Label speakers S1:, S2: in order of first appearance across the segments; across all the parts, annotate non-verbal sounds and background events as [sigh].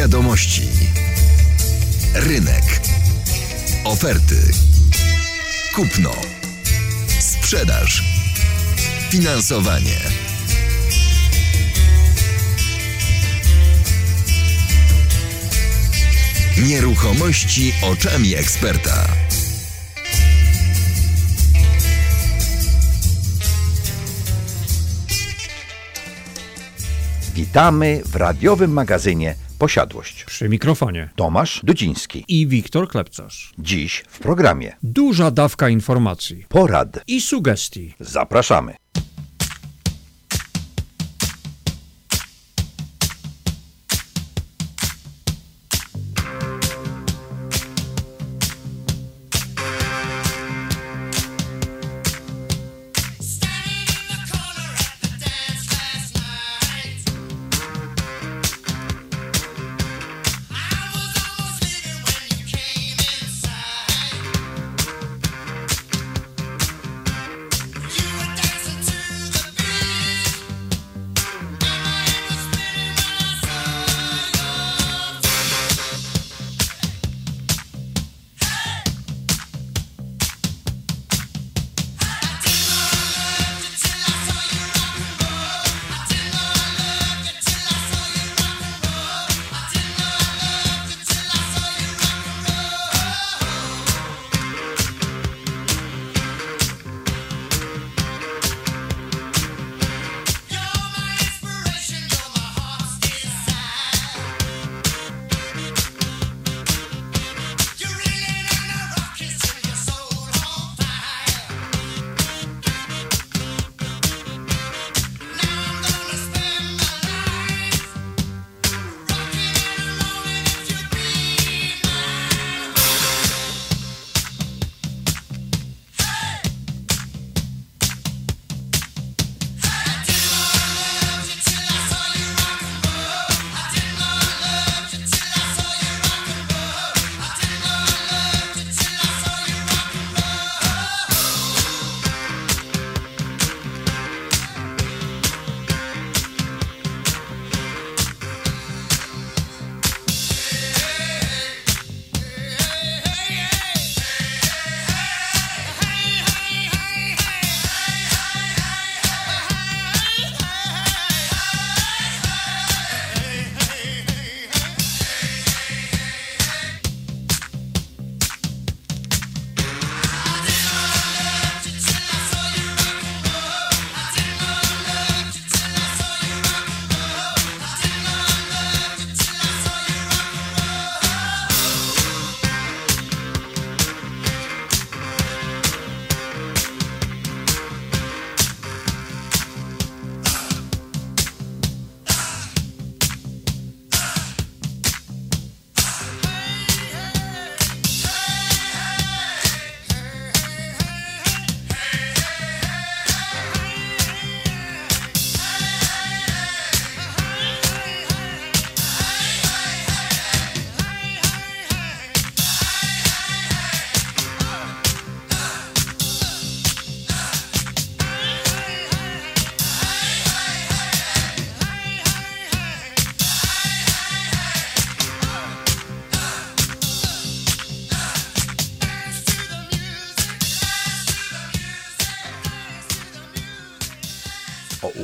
S1: Wiadomości. Rynek. Oferty. Kupno. Sprzedaż. Finansowanie. Nieruchomości oczami eksperta.
S2: Witamy w radiowym magazynie Posiadłość.
S3: Przy mikrofonie.
S2: Tomasz Dudziński.
S3: I Wiktor Klepcarz.
S2: Dziś w programie
S3: Duża dawka informacji
S2: Porad.
S3: i sugestii.
S2: Zapraszamy.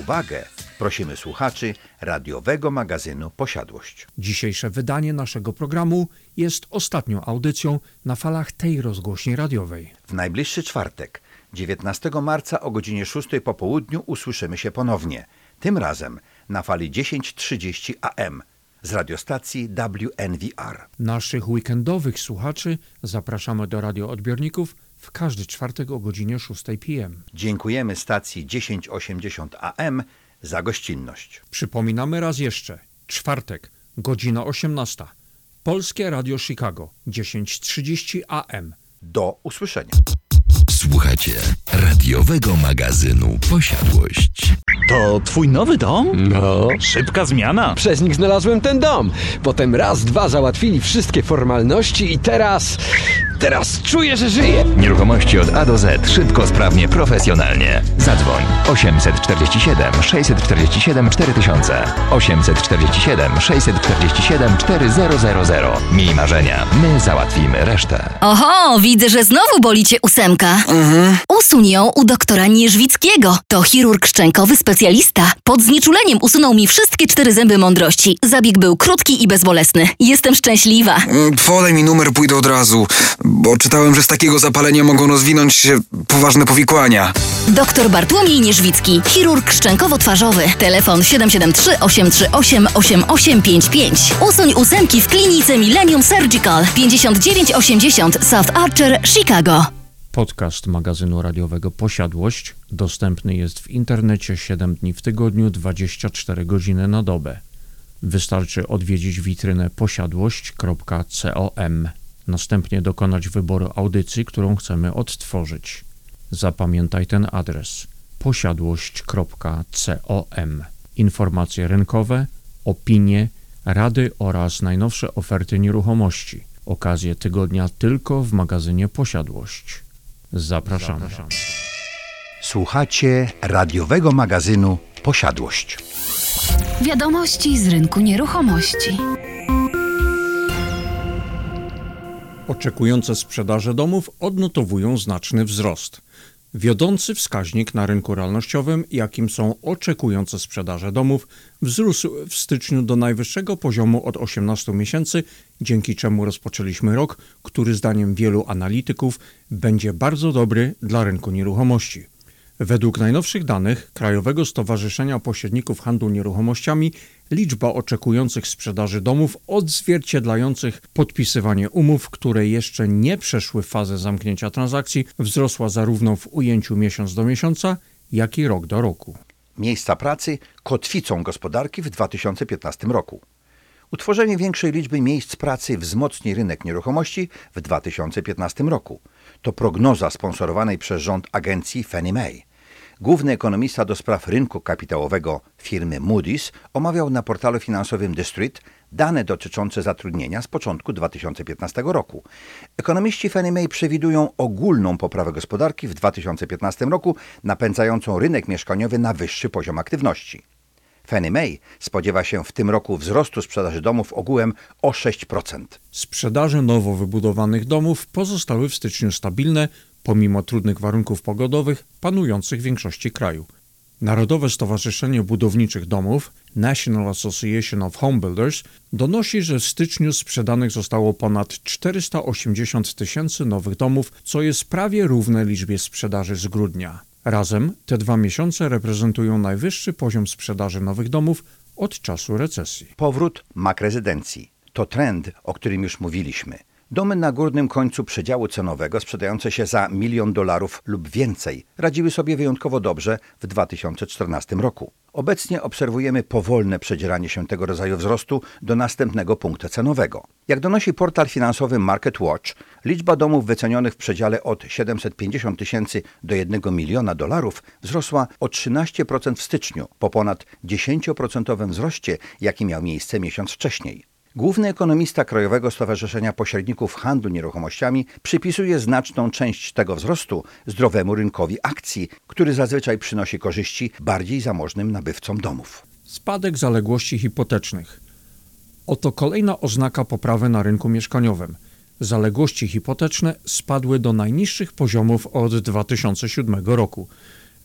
S2: Uwagę prosimy słuchaczy radiowego magazynu Posiadłość.
S3: Dzisiejsze wydanie naszego programu jest ostatnią audycją na falach tej rozgłośni radiowej.
S2: W najbliższy czwartek, 19 marca o godzinie 6 po południu usłyszymy się ponownie. Tym razem na fali 10.30 AM z radiostacji WNVR.
S3: Naszych weekendowych słuchaczy zapraszamy do radioodbiorników w każdy czwartek o godzinie 6 p.m.
S2: Dziękujemy stacji 1080 AM za gościnność.
S3: Przypominamy raz jeszcze. Czwartek, Godzina 18. Polskie Radio Chicago 10.30 AM.
S2: Do usłyszenia.
S4: Słuchacie radiowego magazynu Posiadłość.
S5: To twój nowy dom?
S6: No,
S5: Szybka zmiana.
S6: przez nich znalazłem ten dom. Potem raz, dwa załatwili wszystkie formalności i teraz... Teraz czuję, że żyję.
S7: Nieruchomości od A do Z. Szybko, sprawnie, profesjonalnie. Zadzwoń 847 647 4000 847 647 4000 Miej marzenia, my załatwimy resztę.
S8: Oho, widzę, że znowu boli cię ósemka. Usuń ją u doktora Nierzwickiego. To chirurg szczękowy specjalista. Pod znieczuleniem usunął mi wszystkie cztery zęby mądrości. Zabieg był krótki i bezbolesny. Jestem szczęśliwa.
S9: Mm, Podaj mi numer, pójdę od razu, bo czytałem, że z takiego zapalenia mogą rozwinąć się poważne powikłania.
S8: Doktor Bartłomiej Nierzwicki, chirurg szczękowo-twarzowy. Telefon 773 838 8855. Usuń ósemki w klinice Millennium Surgical 5980 South Archer, Chicago.
S3: Podcast magazynu radiowego Posiadłość dostępny jest w internecie 7 dni w tygodniu, 24 godziny na dobę. Wystarczy odwiedzić witrynę posiadłość.com, następnie dokonać wyboru audycji, którą chcemy odtworzyć. Zapamiętaj ten adres posiadłość.com. Informacje rynkowe, opinie, rady oraz najnowsze oferty nieruchomości. Okazje tygodnia tylko w magazynie Posiadłość. Zapraszamy.
S2: Słuchacie radiowego magazynu Posiadłość.
S10: Wiadomości z rynku nieruchomości.
S3: Oczekujące sprzedaże domów odnotowują znaczny wzrost. Wiodący wskaźnik na rynku realnościowym, jakim są oczekujące sprzedaże domów, wzrósł w styczniu do najwyższego poziomu od 18 miesięcy, dzięki czemu rozpoczęliśmy rok, który zdaniem wielu analityków będzie bardzo dobry dla rynku nieruchomości. Według najnowszych danych Krajowego Stowarzyszenia Pośredników Handlu Nieruchomościami liczba oczekujących sprzedaży domów odzwierciedlających podpisywanie umów, które jeszcze nie przeszły fazę zamknięcia transakcji, wzrosła zarówno w ujęciu miesiąc do miesiąca, jak i rok do roku.
S2: Miejsca pracy kotwicą gospodarki w 2015 roku. Utworzenie większej liczby miejsc pracy wzmocni rynek nieruchomości w 2015 roku. To prognoza sponsorowanej przez rząd agencji Fannie Mae. Główny ekonomista do spraw rynku kapitałowego firmy Moody's omawiał na portalu finansowym The Street dane dotyczące zatrudnienia z początku 2015 roku. Ekonomiści Fannie Mae przewidują ogólną poprawę gospodarki w 2015 roku, napędzającą rynek mieszkaniowy na wyższy poziom aktywności. Fannie Mae spodziewa się w tym roku wzrostu sprzedaży domów ogółem o 6%.
S3: Sprzedaże nowo wybudowanych domów pozostały w styczniu stabilne, pomimo trudnych warunków pogodowych panujących w większości kraju. Narodowe Stowarzyszenie Budowniczych Domów National Association of Home Builders donosi, że w styczniu sprzedanych zostało ponad 480 tysięcy nowych domów, co jest prawie równe liczbie sprzedaży z grudnia. Razem te dwa miesiące reprezentują najwyższy poziom sprzedaży nowych domów od czasu recesji.
S2: Powrót mak rezydencji. To trend, o którym już mówiliśmy. Domy na górnym końcu przedziału cenowego sprzedające się za milion dolarów lub więcej radziły sobie wyjątkowo dobrze w 2014 roku. Obecnie obserwujemy powolne przedzieranie się tego rodzaju wzrostu do następnego punktu cenowego. Jak donosi portal finansowy Market Watch, liczba domów wycenionych w przedziale od 750 tysięcy do 1 miliona dolarów wzrosła o 13% w styczniu, po ponad 10% wzroście, jaki miał miejsce miesiąc wcześniej. Główny ekonomista Krajowego Stowarzyszenia Pośredników Handlu Nieruchomościami przypisuje znaczną część tego wzrostu zdrowemu rynkowi akcji, który zazwyczaj przynosi korzyści bardziej zamożnym nabywcom domów.
S3: Spadek zaległości hipotecznych. Oto kolejna oznaka poprawy na rynku mieszkaniowym. Zaległości hipoteczne spadły do najniższych poziomów od 2007 roku.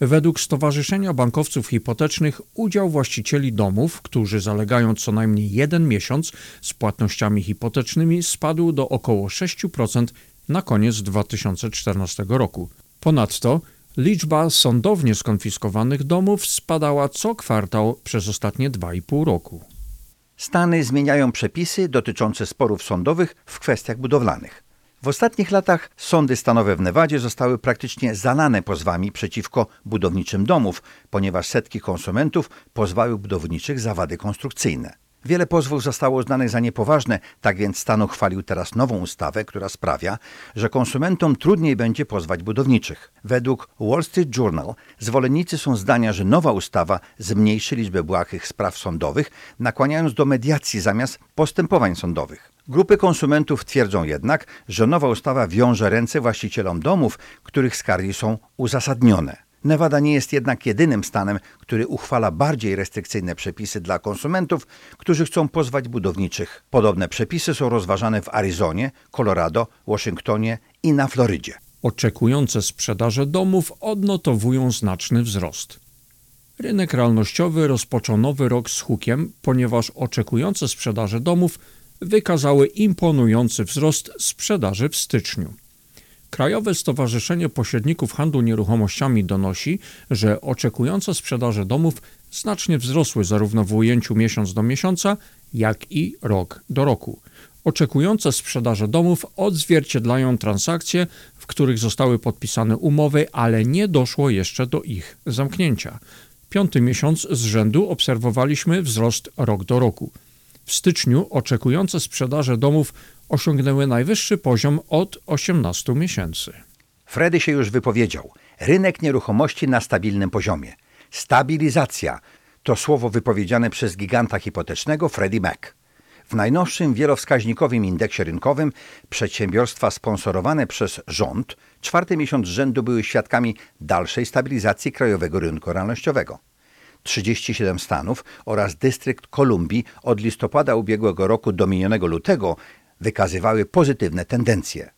S3: Według Stowarzyszenia Bankowców Hipotecznych udział właścicieli domów, którzy zalegają co najmniej jeden miesiąc z płatnościami hipotecznymi spadł do około 6% na koniec 2014 roku. Ponadto liczba sądownie skonfiskowanych domów spadała co kwartał przez ostatnie 2,5 roku.
S2: Stany zmieniają przepisy dotyczące sporów sądowych w kwestiach budowlanych. W ostatnich latach sądy stanowe w Nevadzie zostały praktycznie zalane pozwami przeciwko budowniczym domów, ponieważ setki konsumentów pozwały budowniczych za wady konstrukcyjne. Wiele pozwów zostało uznanych za niepoważne, tak więc stan uchwalił teraz nową ustawę, która sprawia, że konsumentom trudniej będzie pozwać budowniczych. Według Wall Street Journal zwolennicy są zdania, że nowa ustawa zmniejszy liczbę błahych spraw sądowych, nakłaniając do mediacji zamiast postępowań sądowych. Grupy konsumentów twierdzą jednak, że nowa ustawa wiąże ręce właścicielom domów, których skargi są uzasadnione. Nevada nie jest jednak jedynym stanem, który uchwala bardziej restrykcyjne przepisy dla konsumentów, którzy chcą pozwać budowniczych. Podobne przepisy są rozważane w Arizonie, Colorado, Waszyngtonie i na Florydzie.
S3: Oczekujące sprzedaże domów odnotowują znaczny wzrost. Rynek realnościowy rozpoczął nowy rok z hukiem, ponieważ oczekujące sprzedaże domów wykazały imponujący wzrost sprzedaży w styczniu. Krajowe Stowarzyszenie Pośredników Handlu Nieruchomościami donosi, że oczekujące sprzedaże domów znacznie wzrosły zarówno w ujęciu miesiąc do miesiąca, jak i rok do roku. Oczekujące sprzedaże domów odzwierciedlają transakcje, w których zostały podpisane umowy, ale nie doszło jeszcze do ich zamknięcia. Piąty miesiąc z rzędu obserwowaliśmy wzrost rok do roku. W styczniu oczekujące sprzedaże domów osiągnęły najwyższy poziom od 18 miesięcy.
S2: Freddy się już wypowiedział. Rynek nieruchomości na stabilnym poziomie. Stabilizacja to słowo wypowiedziane przez giganta hipotecznego Freddie Mac. W najnowszym wielowskaźnikowym indeksie rynkowym przedsiębiorstwa sponsorowane przez rząd czwarty miesiąc rzędu były świadkami dalszej stabilizacji krajowego rynku realnościowego. 37 stanów oraz dystrykt Kolumbii od listopada ubiegłego roku do minionego lutego wykazywały pozytywne tendencje.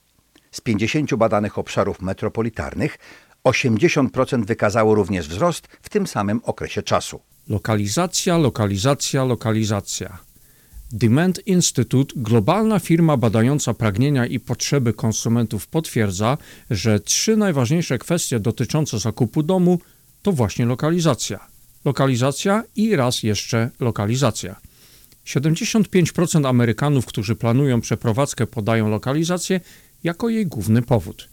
S2: Z 50 badanych obszarów metropolitarnych 80% wykazało również wzrost w tym samym okresie czasu.
S3: Lokalizacja, lokalizacja, lokalizacja. Demand Institute, globalna firma badająca pragnienia i potrzeby konsumentów, potwierdza, że trzy najważniejsze kwestie dotyczące zakupu domu to właśnie lokalizacja. Lokalizacja i raz jeszcze lokalizacja. 75% Amerykanów, którzy planują przeprowadzkę, podają lokalizację jako jej główny powód.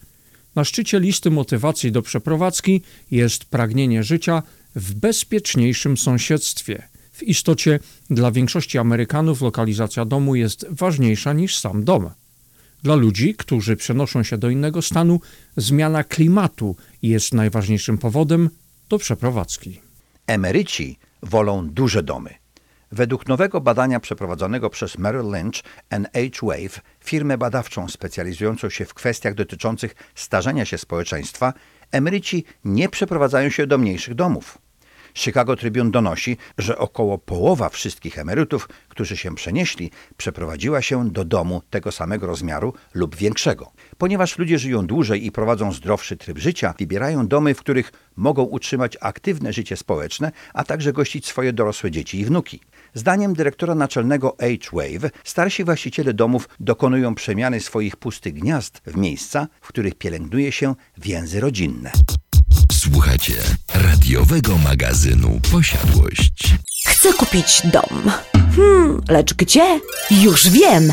S3: Na szczycie listy motywacji do przeprowadzki jest pragnienie życia w bezpieczniejszym sąsiedztwie. W istocie dla większości Amerykanów lokalizacja domu jest ważniejsza niż sam dom. Dla ludzi, którzy przenoszą się do innego stanu, zmiana klimatu jest najważniejszym powodem do przeprowadzki.
S2: Emeryci wolą duże domy. Według nowego badania przeprowadzonego przez Merrill Lynch H Wave, firmę badawczą specjalizującą się w kwestiach dotyczących starzenia się społeczeństwa, emeryci nie przeprowadzają się do mniejszych domów. Chicago Tribune donosi, że około połowa wszystkich emerytów, którzy się przenieśli, przeprowadziła się do domu tego samego rozmiaru lub większego. Ponieważ ludzie żyją dłużej i prowadzą zdrowszy tryb życia, wybierają domy, w których mogą utrzymać aktywne życie społeczne, a także gościć swoje dorosłe dzieci i wnuki. Zdaniem dyrektora naczelnego H-Wave, starsi właściciele domów dokonują przemiany swoich pustych gniazd w miejsca, w których pielęgnuje się więzy rodzinne.
S4: Słuchacie radiowego magazynu Posiadłość.
S11: Chcę kupić dom. Hmm, lecz gdzie? Już wiem!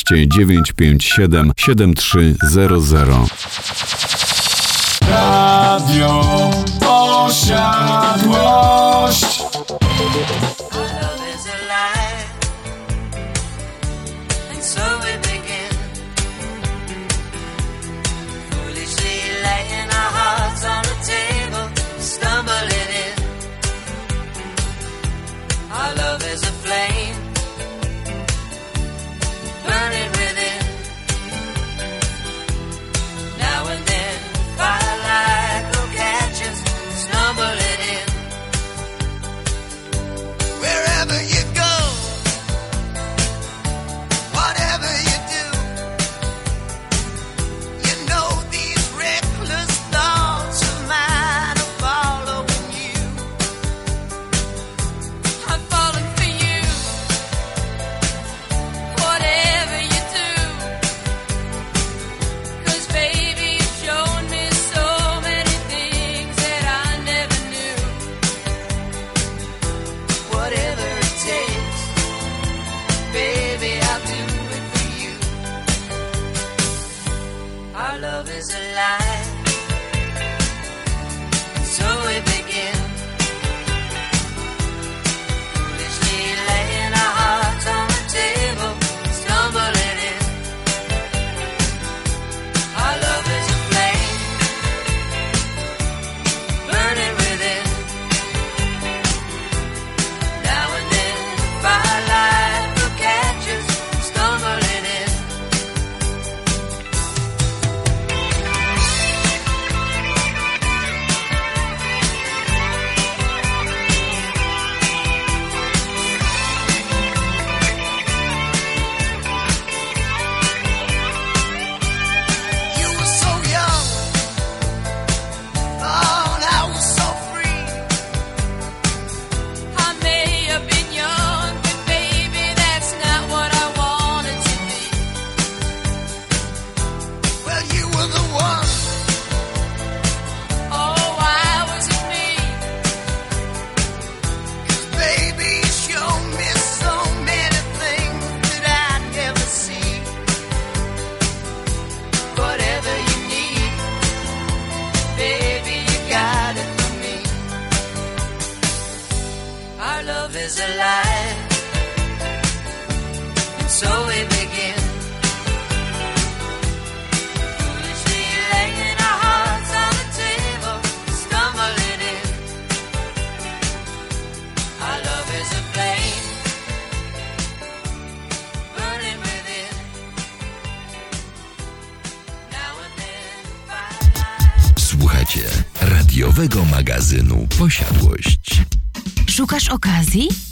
S12: 957 7300.
S13: Radio Posiadłość.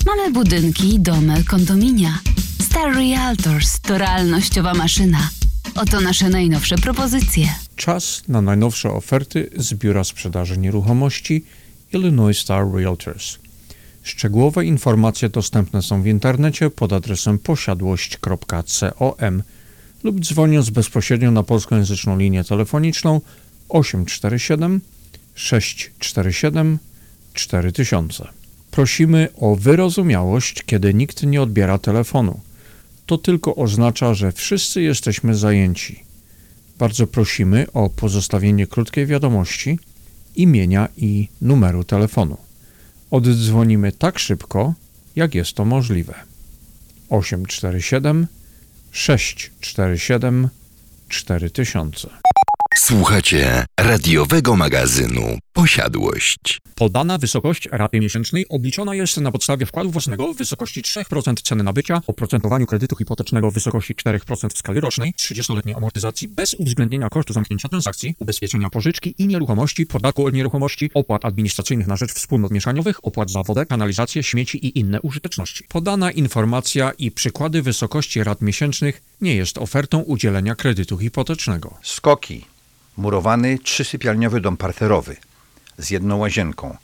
S10: Mamy budynki, domy, kondominia. Star Realtors to realnościowa maszyna. Oto nasze najnowsze propozycje.
S3: Czas na najnowsze oferty z Biura Sprzedaży Nieruchomości Illinois Star Realtors. Szczegółowe informacje dostępne są w internecie pod adresem posiadłość.com lub dzwoniąc bezpośrednio na polskojęzyczną linię telefoniczną 847 647 4000. Prosimy o wyrozumiałość, kiedy nikt nie odbiera telefonu. To tylko oznacza, że wszyscy jesteśmy zajęci. Bardzo prosimy o pozostawienie krótkiej wiadomości, imienia i numeru telefonu. Oddzwonimy tak szybko, jak jest to możliwe. 847 647 4000.
S4: Słuchacie radiowego magazynu Posiadłość.
S3: Podana wysokość raty miesięcznej obliczona jest na podstawie wkładu własnego w wysokości 3% ceny nabycia, oprocentowaniu kredytu hipotecznego w wysokości 4% w skali rocznej, 30-letniej amortyzacji bez uwzględnienia kosztu zamknięcia transakcji, ubezpieczenia pożyczki i nieruchomości, podatku od nieruchomości, opłat administracyjnych na rzecz wspólnot mieszaniowych, opłat za wodę, kanalizację, śmieci i inne użyteczności. Podana informacja i przykłady wysokości rat miesięcznych nie jest ofertą udzielenia kredytu hipotecznego.
S2: Skoki. Murowany trzysypialniowy dom parterowy z jedną łazienką,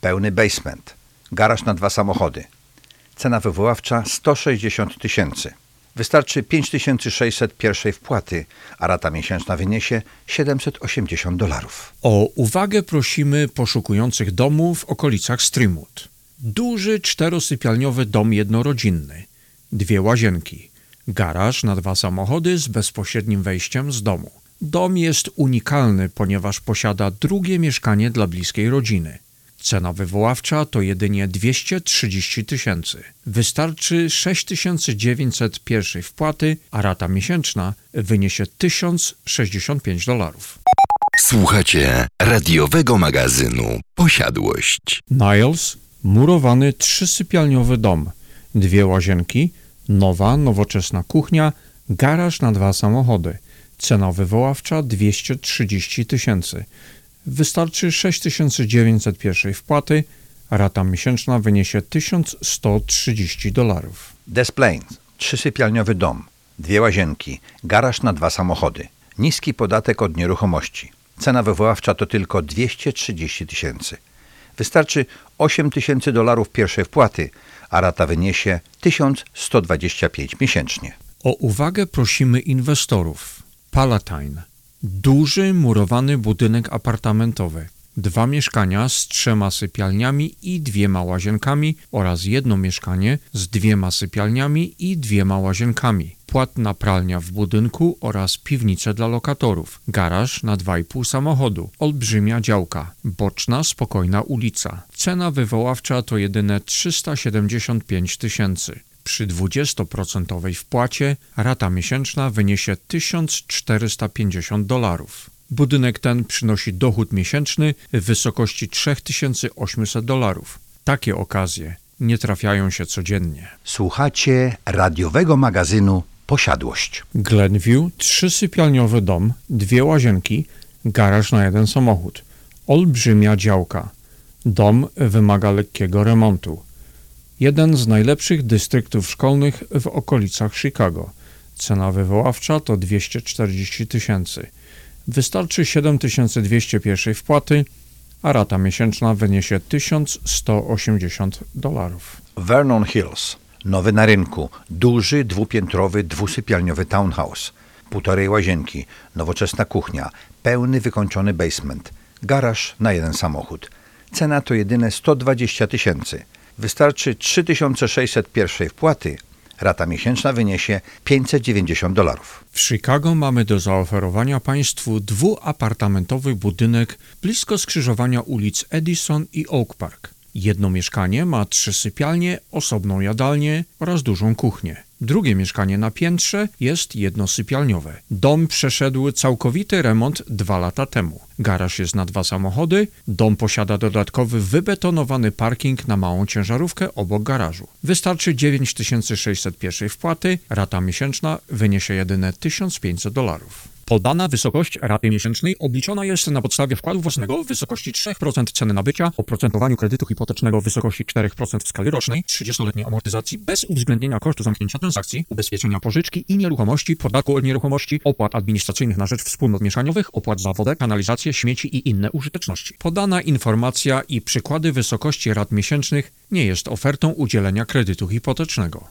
S2: pełny basement, garaż na dwa samochody. Cena wywoławcza 160 tysięcy. Wystarczy 5600 pierwszej wpłaty, a rata miesięczna wyniesie 780 dolarów.
S3: O uwagę prosimy poszukujących domu w okolicach Streamwood. Duży czterosypialniowy dom jednorodzinny, dwie łazienki, garaż na dwa samochody z bezpośrednim wejściem z domu. Dom jest unikalny, ponieważ posiada drugie mieszkanie dla bliskiej rodziny. Cena wywoławcza to jedynie 230 tysięcy. Wystarczy 6900 pierwszej wpłaty, a rata miesięczna wyniesie 1065 dolarów.
S4: Słuchacie radiowego magazynu Posiadłość.
S3: Niles, murowany trzysypialniowy dom, dwie łazienki, nowa, nowoczesna kuchnia, garaż na dwa samochody. Cena wywoławcza 230 tysięcy. Wystarczy 6900 pierwszej wpłaty, a rata miesięczna wyniesie 1130 dolarów.
S2: Des Plaines. Trzysypialniowy dom, dwie łazienki, garaż na dwa samochody. Niski podatek od nieruchomości. Cena wywoławcza to tylko 230 tysięcy. Wystarczy 8 tysięcy dolarów pierwszej wpłaty, a rata wyniesie 1125 miesięcznie.
S3: O uwagę prosimy inwestorów. Palatine. Duży murowany budynek apartamentowy. Dwa mieszkania z trzema sypialniami i dwiema łazienkami oraz jedno mieszkanie z dwiema sypialniami i dwiema łazienkami. płatna pralnia w budynku oraz piwnice dla lokatorów, garaż na 2,5 samochodu, olbrzymia działka, boczna, spokojna ulica. Cena wywoławcza to jedyne 375 tysięcy. Przy 20% wpłacie rata miesięczna wyniesie 1450 dolarów. Budynek ten przynosi dochód miesięczny w wysokości 3800 dolarów. Takie okazje nie trafiają się codziennie.
S2: Słuchacie radiowego magazynu Posiadłość.
S3: Glenview, trzysypialniowy dom, dwie łazienki, garaż na jeden samochód, olbrzymia działka. Dom wymaga lekkiego remontu. Jeden z najlepszych dystryktów szkolnych w okolicach Chicago. Cena wywoławcza to 240 tysięcy. Wystarczy 7200 pierwszej wpłaty, a rata miesięczna wyniesie 1180 dolarów.
S2: Vernon Hills. Nowy na rynku. Duży, dwupiętrowy, dwusypialniowy townhouse. Półtorej łazienki. Nowoczesna kuchnia. Pełny, wykończony basement. Garaż na jeden samochód. Cena to jedyne 120 tysięcy. Wystarczy 3600 pierwszej wpłaty. Rata miesięczna wyniesie 590 dolarów.
S3: W Chicago mamy do zaoferowania Państwu dwuapartamentowy budynek blisko skrzyżowania ulic Edison i Oak Park. Jedno mieszkanie ma trzy sypialnie, osobną jadalnię oraz dużą kuchnię. Drugie mieszkanie na piętrze jest jednosypialniowe. Dom przeszedł całkowity remont dwa lata temu. Garaż jest na dwa samochody. Dom posiada dodatkowy wybetonowany parking na małą ciężarówkę obok garażu. Wystarczy 9600 pierwszej wpłaty, rata miesięczna wyniesie jedyne 1500 dolarów. Podana wysokość raty miesięcznej obliczona jest na podstawie wkładu własnego w wysokości 3% ceny nabycia, oprocentowaniu kredytu hipotecznego w wysokości 4% w skali rocznej, 30-letniej amortyzacji bez uwzględnienia kosztu zamknięcia transakcji, ubezpieczenia pożyczki i nieruchomości, podatku od nieruchomości, opłat administracyjnych na rzecz wspólnot mieszaniowych, opłat za wodę, kanalizację, śmieci i inne użyteczności. Podana informacja i przykłady wysokości rat miesięcznych nie jest ofertą udzielenia kredytu hipotecznego.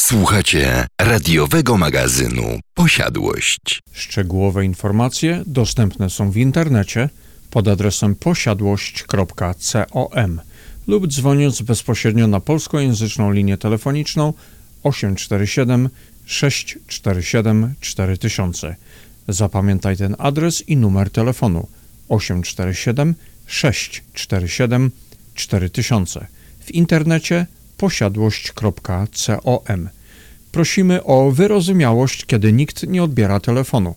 S4: Słuchacie radiowego magazynu Posiadłość.
S3: Szczegółowe informacje dostępne są w internecie pod adresem posiadłość.com lub dzwoniąc bezpośrednio na polskojęzyczną linię telefoniczną 847 647 4000. Zapamiętaj ten adres i numer telefonu 847 647 4000. W internecie posiadłość.com. Prosimy o wyrozumiałość, kiedy nikt nie odbiera telefonu.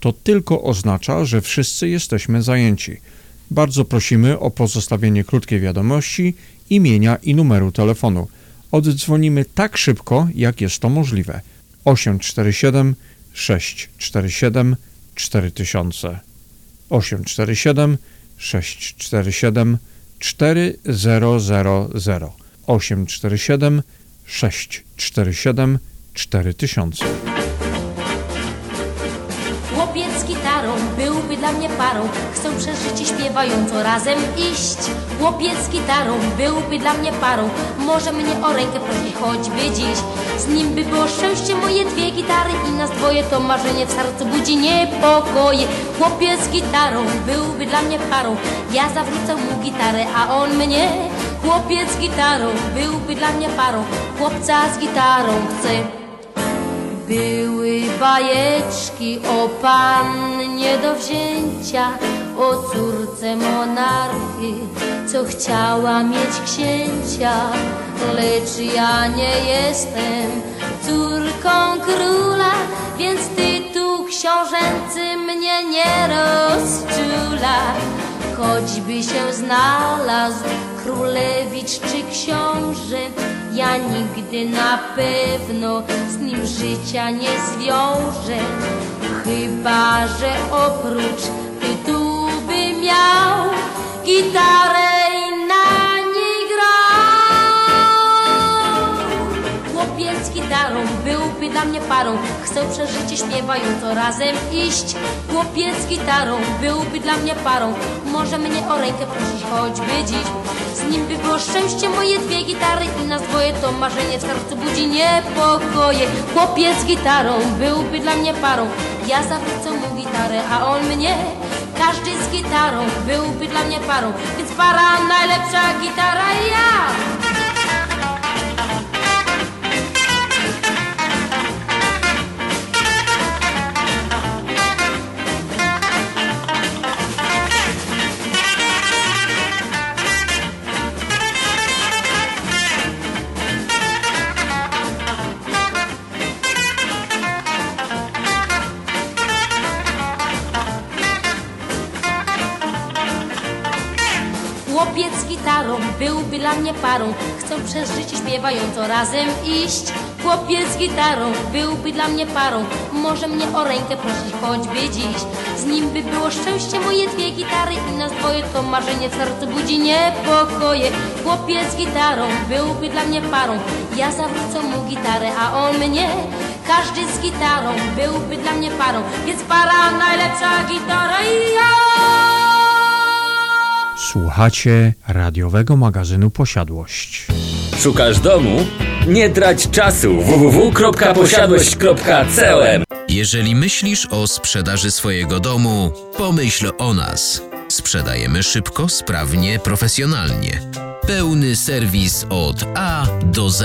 S3: To tylko oznacza, że wszyscy jesteśmy zajęci. Bardzo prosimy o pozostawienie krótkiej wiadomości, imienia i numeru telefonu. Oddzwonimy tak szybko, jak jest to możliwe. 847 647 4000 847 647 4000 847 647 4000
S14: Chłopiec gitarą byłby dla mnie parą. Chcę przeżyć i śpiewająco razem iść. Chłopiec gitarą byłby dla mnie parą. Może mnie o rękę prosi choćby dziś. Z nim by było szczęście moje dwie gitary I nas dwoje to marzenie w sercu budzi niepokoje. Chłopiec gitarą byłby dla mnie parą. Ja zawrócę mu gitarę, a on mnie Chłopiec z gitarą byłby dla mnie parą Chłopca z gitarą chcę były bajeczki o pannie do wzięcia, o córce monarchy, co chciała mieć księcia. Lecz ja nie jestem córką króla, więc tytuł książęcy mnie nie rozczula. Choćby się znalazł królewicz czy książę, ja nigdy na pewno z nim życia nie zwiążę. Chyba, że oprócz tytułu by miał gitarę z gitarą byłby dla mnie parą, chcę przeżyć i śpiewająco razem iść. Chłopiec z gitarą byłby dla mnie parą, może mnie o rękę prosić choćby dziś. Z nim by było szczęście moje dwie gitary i nas dwoje to marzenie w sercu budzi niepokoje. Chłopiec z gitarą byłby dla mnie parą, ja zawrócę mu gitarę, a on mnie. Każdy z gitarą byłby dla mnie parą, więc para najlepsza gitara ja. Dla mnie parą. Chcę przez życie śpiewająco razem iść. Chłopiec z gitarą byłby dla mnie parą. Może mnie o rękę prosić choćby dziś. Z nim by było szczęście moje dwie gitary I nas dwoje to marzenie. W sercu budzi niepokoje. Chłopiec z gitarą byłby dla mnie parą. Ja zawrócę mu gitarę, a on mnie. Każdy z gitarą byłby dla mnie parą. Więc para najlepsza gitara i ja
S3: Słuchacie radiowego magazynu Posiadłość.
S15: Szukasz domu? Nie trać czasu www.posiadłość.com
S16: Jeżeli myślisz o sprzedaży swojego domu, pomyśl o nas. Sprzedajemy szybko, sprawnie, profesjonalnie. Pełny serwis od A do Z.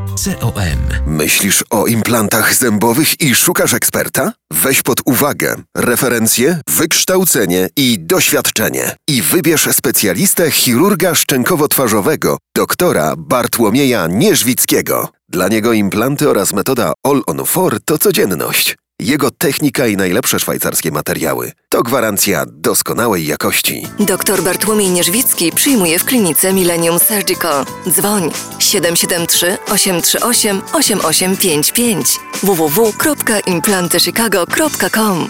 S17: Myślisz o implantach zębowych i szukasz eksperta? Weź pod uwagę referencje, wykształcenie i doświadczenie. I wybierz specjalistę chirurga szczękowo-twarzowego, doktora Bartłomieja Nierzwickiego. Dla niego implanty oraz metoda All on 4 to codzienność. Jego technika i najlepsze szwajcarskie materiały to gwarancja doskonałej jakości.
S18: Doktor Bartłomiej Nierzwicki przyjmuje w klinice Millennium Surgical. Dzwoń 773 838 8855 www.implantychicago.com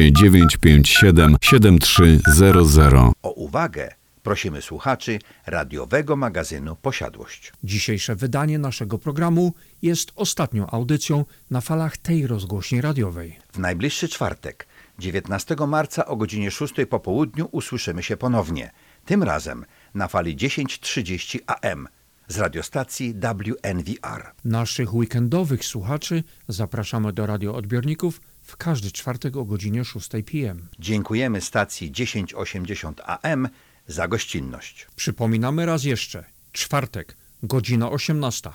S12: 957 7300
S2: O uwagę prosimy słuchaczy radiowego magazynu Posiadłość.
S3: Dzisiejsze wydanie naszego programu jest ostatnią audycją na falach tej rozgłośni radiowej.
S2: W najbliższy czwartek, 19 marca o godzinie 6 po południu usłyszymy się ponownie. Tym razem na fali 10.30 AM z radiostacji WNVR.
S3: Naszych weekendowych słuchaczy zapraszamy do radioodbiorników w każdy czwartek o godzinie 6 p.m.
S2: Dziękujemy stacji 1080 AM za gościnność.
S3: Przypominamy raz jeszcze. Czwartek, godzina 18.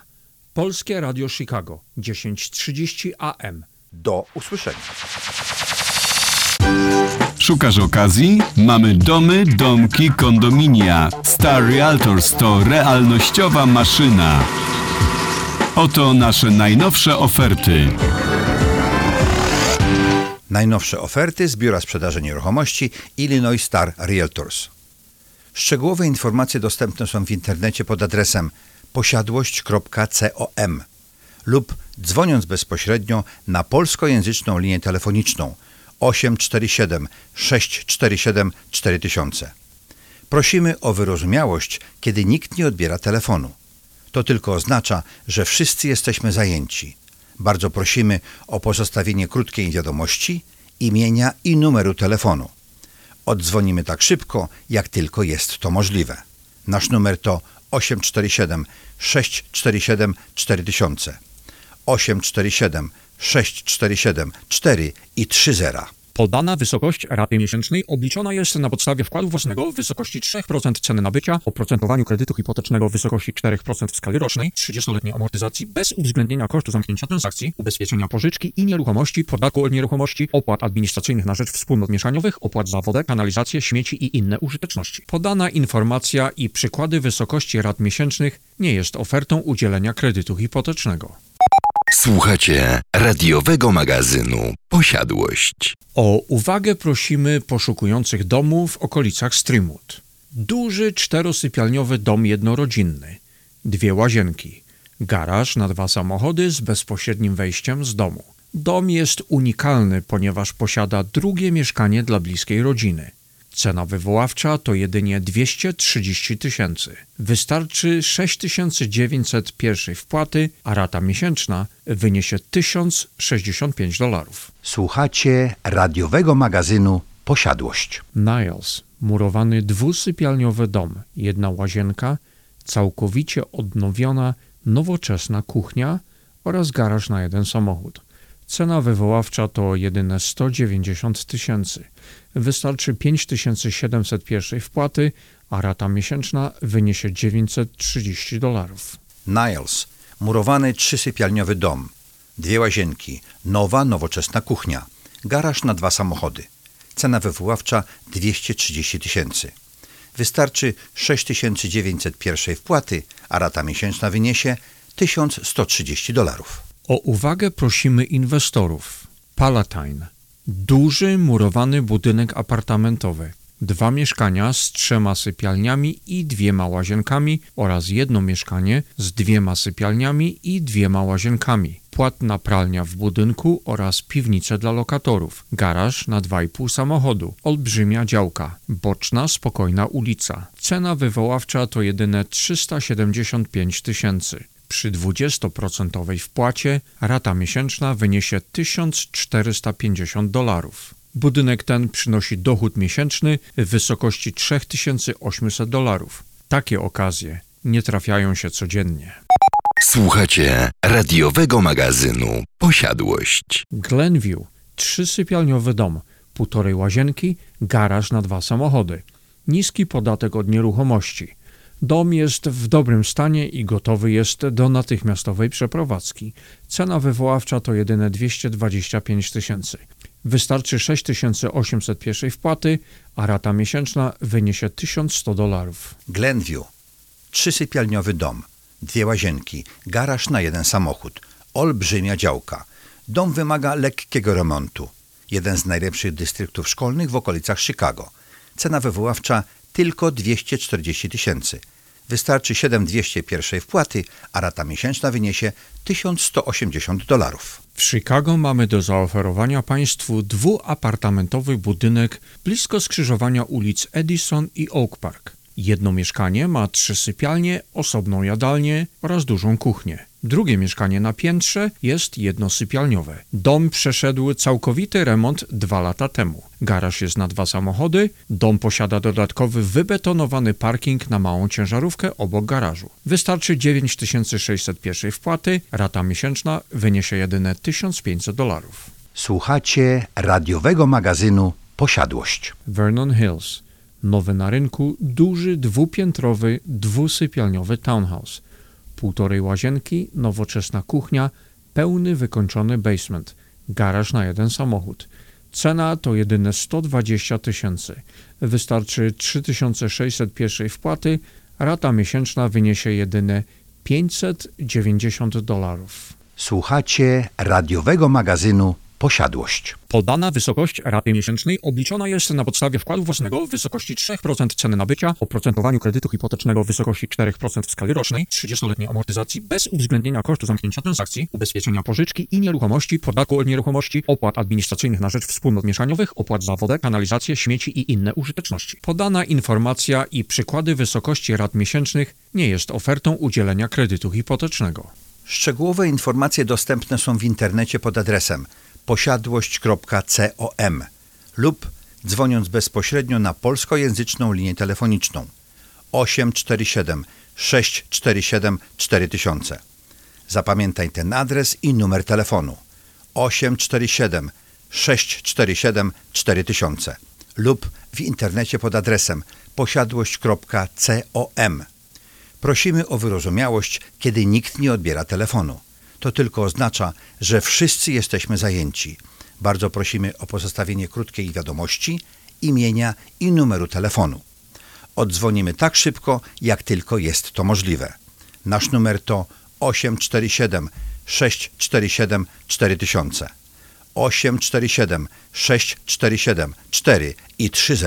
S3: Polskie Radio Chicago, 10.30 AM.
S2: Do usłyszenia.
S12: Szukasz okazji? Mamy domy, domki, kondominia. Star Realtors to realnościowa maszyna. Oto nasze najnowsze oferty.
S2: Najnowsze oferty z Biura Sprzedaży Nieruchomości Illinois Star Realtors. Szczegółowe informacje dostępne są w internecie pod adresem posiadłość.com lub dzwoniąc bezpośrednio na polskojęzyczną linię telefoniczną 847 647 4000. Prosimy o wyrozumiałość, kiedy nikt nie odbiera telefonu. To tylko oznacza, że wszyscy jesteśmy zajęci. Bardzo prosimy o pozostawienie krótkiej wiadomości, imienia i numeru telefonu. Oddzwonimy tak szybko, jak tylko jest to możliwe. Nasz numer to 847 647 4000. 847 647 4 i 30.
S3: Podana wysokość raty miesięcznej obliczona jest na podstawie wkładu własnego w wysokości 3% ceny nabycia, oprocentowaniu kredytu hipotecznego w wysokości 4% w skali rocznej, 30-letniej amortyzacji bez uwzględnienia kosztu zamknięcia transakcji, ubezpieczenia pożyczki i nieruchomości, podatku od nieruchomości, opłat administracyjnych na rzecz wspólnot mieszaniowych, opłat za wodę, kanalizację, śmieci i inne użyteczności. Podana informacja i przykłady wysokości rat miesięcznych nie jest ofertą udzielenia kredytu hipotecznego.
S4: Słuchacie radiowego magazynu Posiadłość.
S3: O uwagę prosimy poszukujących domu w okolicach Strymwood. Duży czterosypialniowy dom jednorodzinny, dwie łazienki, garaż na dwa samochody z bezpośrednim wejściem z domu. Dom jest unikalny, ponieważ posiada drugie mieszkanie dla bliskiej rodziny. Cena wywoławcza to jedynie 230 tysięcy. Wystarczy 6900 pierwszej wpłaty, a rata miesięczna wyniesie 1065 dolarów.
S2: Słuchacie radiowego magazynu Posiadłość.
S3: Niles, murowany dwusypialniowy dom, jedna łazienka, całkowicie odnowiona, nowoczesna kuchnia oraz garaż na jeden samochód. Cena wywoławcza to jedyne 190 tysięcy. Wystarczy 5700 pierwszej wpłaty, a rata miesięczna wyniesie 930 dolarów.
S2: Niles, murowany trzysypialniowy dom, dwie łazienki, nowa, nowoczesna kuchnia, garaż na dwa samochody. Cena wywoławcza 230 tysięcy. Wystarczy 6900 pierwszej wpłaty, a rata miesięczna wyniesie 1130 dolarów.
S3: O uwagę prosimy inwestorów. Palatine. Duży murowany budynek apartamentowy. Dwa mieszkania z trzema sypialniami i dwiema łazienkami oraz jedno mieszkanie z dwiema sypialniami i dwiema łazienkami. Płatna pralnia w budynku oraz piwnice dla lokatorów. Garaż na 2,5 samochodu. Olbrzymia działka. Boczna, spokojna ulica. Cena wywoławcza to jedyne 375 tysięcy. Przy 20% wpłacie rata miesięczna wyniesie 1450 dolarów. Budynek ten przynosi dochód miesięczny w wysokości 3800 dolarów. Takie okazje nie trafiają się codziennie.
S4: Słuchacie radiowego magazynu Posiadłość.
S3: Glenview, trzysypialniowy dom, półtorej łazienki, garaż na dwa samochody. Niski podatek od nieruchomości. Dom jest w dobrym stanie i gotowy jest do natychmiastowej przeprowadzki. Cena wywoławcza to jedyne 225 tysięcy. Wystarczy 6800 pierwszej wpłaty, a rata miesięczna wyniesie 1100 dolarów.
S2: Glenview, trzysypialniowy dom, dwie łazienki, garaż na jeden samochód, olbrzymia działka. Dom wymaga lekkiego remontu. Jeden z najlepszych dystryktów szkolnych w okolicach Chicago. Cena wywoławcza tylko 240 tysięcy. Wystarczy 7200 pierwszej wpłaty, a rata miesięczna wyniesie 1180 dolarów.
S3: W Chicago mamy do zaoferowania Państwu dwuapartamentowy budynek blisko skrzyżowania ulic Edison i Oak Park. Jedno mieszkanie ma trzy sypialnie, osobną jadalnię oraz dużą kuchnię. Drugie mieszkanie na piętrze jest jednosypialniowe. Dom przeszedł całkowity remont dwa lata temu. Garaż jest na dwa samochody. Dom posiada dodatkowy wybetonowany parking na małą ciężarówkę obok garażu. Wystarczy 9600 pierwszej wpłaty, rata miesięczna wyniesie jedyne 1500 dolarów.
S2: Słuchacie radiowego magazynu Posiadłość.
S3: Vernon Hills. Nowy na rynku, duży, dwupiętrowy, dwusypialniowy townhouse. Półtorej łazienki, nowoczesna kuchnia, pełny wykończony basement, garaż na jeden samochód. Cena to jedyne 120 tysięcy. Wystarczy 3600 pierwszej wpłaty, rata miesięczna wyniesie jedyne 590 dolarów.
S2: Słuchacie radiowego magazynu Posiadłość.
S3: Podana wysokość raty miesięcznej obliczona jest na podstawie wkładu własnego w wysokości 3% ceny nabycia, oprocentowaniu kredytu hipotecznego w wysokości 4% w skali rocznej, 30-letniej amortyzacji bez uwzględnienia kosztu zamknięcia transakcji, ubezpieczenia pożyczki i nieruchomości, podatku od nieruchomości, opłat administracyjnych na rzecz wspólnot mieszaniowych, opłat za wodę, kanalizację, śmieci i inne użyteczności. Podana informacja i przykłady wysokości rat miesięcznych nie jest ofertą udzielenia kredytu hipotecznego.
S2: Szczegółowe informacje dostępne są w internecie pod adresem posiadłość.com lub dzwoniąc bezpośrednio na polskojęzyczną linię telefoniczną 847 647 4000. Zapamiętaj ten adres i numer telefonu 847 647 4000 lub w internecie pod adresem posiadłość.com. Prosimy o wyrozumiałość, kiedy nikt nie odbiera telefonu. To tylko oznacza, że wszyscy jesteśmy zajęci. Bardzo prosimy o pozostawienie krótkiej wiadomości, imienia i numeru telefonu. Oddzwonimy tak szybko, jak tylko jest to możliwe. Nasz numer to 847 647 4000. 847 647 4 i 30.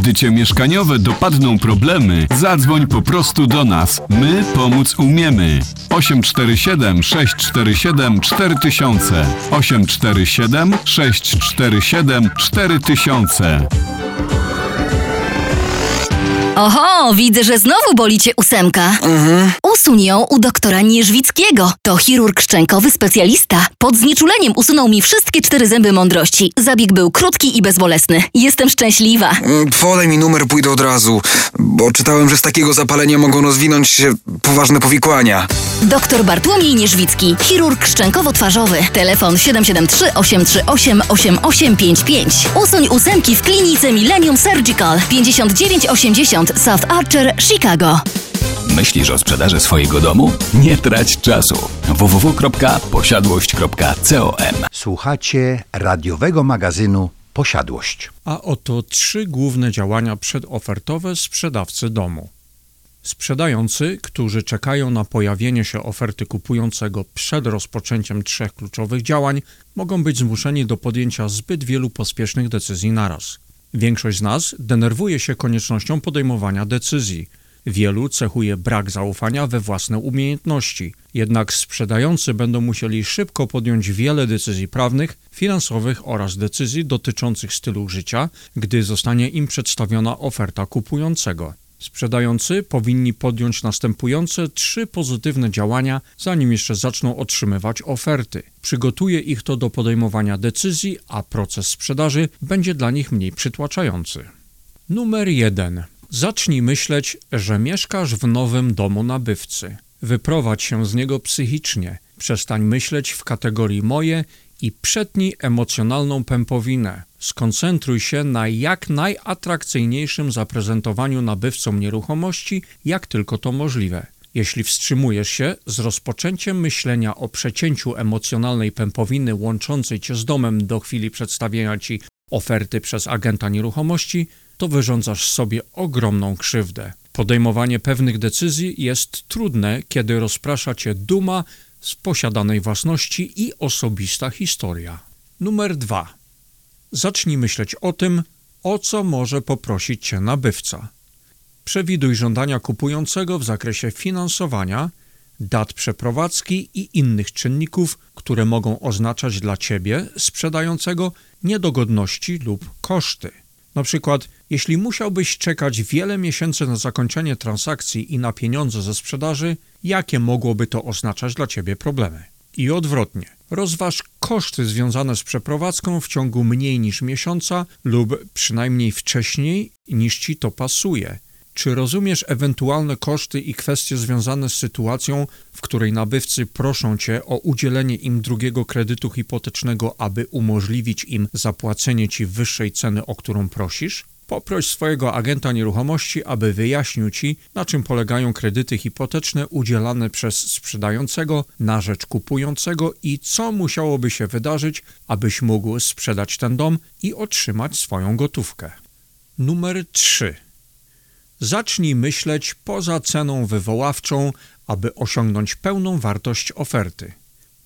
S12: Gdy cię mieszkaniowe dopadną problemy, zadzwoń po prostu do nas. My pomóc umiemy. 847 647 4000 847 647 4000
S8: Oho, widzę, że znowu boli cię ósemka. Usuń ją u doktora Nierzwickiego. To chirurg szczękowy specjalista. Pod znieczuleniem usunął mi wszystkie cztery zęby mądrości. Zabieg był krótki i bezbolesny. Jestem szczęśliwa.
S9: Mm, Podaj mi numer, pójdę od razu, bo czytałem, że z takiego zapalenia mogą rozwinąć się poważne powikłania.
S8: Doktor Bartłomiej Nierzwicki, chirurg szczękowo-twarzowy. Telefon 773 838 8855. Usuń ósemki w klinice Millennium Surgical 5980 South Archer, Chicago.
S19: Myślisz o sprzedaży swojego domu? Nie trać czasu. www.posiadłość.com
S2: Słuchacie radiowego magazynu Posiadłość.
S3: A oto trzy główne działania przedofertowe sprzedawcy domu. Sprzedający, którzy czekają na pojawienie się oferty kupującego przed rozpoczęciem trzech kluczowych działań, mogą być zmuszeni do podjęcia zbyt wielu pospiesznych decyzji naraz. Większość z nas denerwuje się koniecznością podejmowania decyzji. Wielu cechuje brak zaufania we własne umiejętności, jednak sprzedający będą musieli szybko podjąć wiele decyzji prawnych, finansowych oraz decyzji dotyczących stylu życia, gdy zostanie im przedstawiona oferta kupującego. Sprzedający powinni podjąć następujące trzy pozytywne działania, zanim jeszcze zaczną otrzymywać oferty. Przygotuje ich to do podejmowania decyzji, a proces sprzedaży będzie dla nich mniej przytłaczający. Numer 1. Zacznij myśleć, że mieszkasz w nowym domu nabywcy. Wyprowadź się z niego psychicznie. Przestań myśleć w kategorii moje i przetnij emocjonalną pępowinę. Skoncentruj się na jak najatrakcyjniejszym zaprezentowaniu nabywcom nieruchomości, jak tylko to możliwe. Jeśli wstrzymujesz się z rozpoczęciem myślenia o przecięciu emocjonalnej pępowiny łączącej cię z domem do chwili przedstawienia ci oferty przez agenta nieruchomości, to wyrządzasz sobie ogromną krzywdę. Podejmowanie pewnych decyzji jest trudne, kiedy rozprasza cię duma z posiadanej własności i osobista historia. Numer 2. Zacznij myśleć o tym, o co może poprosić cię nabywca. Przewiduj żądania kupującego w zakresie finansowania, dat przeprowadzki i innych czynników, które mogą oznaczać dla ciebie, sprzedającego, niedogodności lub koszty. Na przykład, jeśli musiałbyś czekać wiele miesięcy na zakończenie transakcji i na pieniądze ze sprzedaży, jakie mogłoby to oznaczać dla ciebie problemy? I odwrotnie. Rozważ koszty związane z przeprowadzką w ciągu mniej niż miesiąca lub przynajmniej wcześniej niż ci to pasuje. Czy rozumiesz ewentualne koszty i kwestie związane z sytuacją, w której nabywcy proszą cię o udzielenie im drugiego kredytu hipotecznego, aby umożliwić im zapłacenie ci wyższej ceny, o którą prosisz? Poproś swojego agenta nieruchomości, aby wyjaśnił ci, na czym polegają kredyty hipoteczne udzielane przez sprzedającego na rzecz kupującego i co musiałoby się wydarzyć, abyś mógł sprzedać ten dom i otrzymać swoją gotówkę. Numer 3. Zacznij myśleć poza ceną wywoławczą, aby osiągnąć pełną wartość oferty.